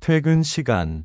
퇴근 시간.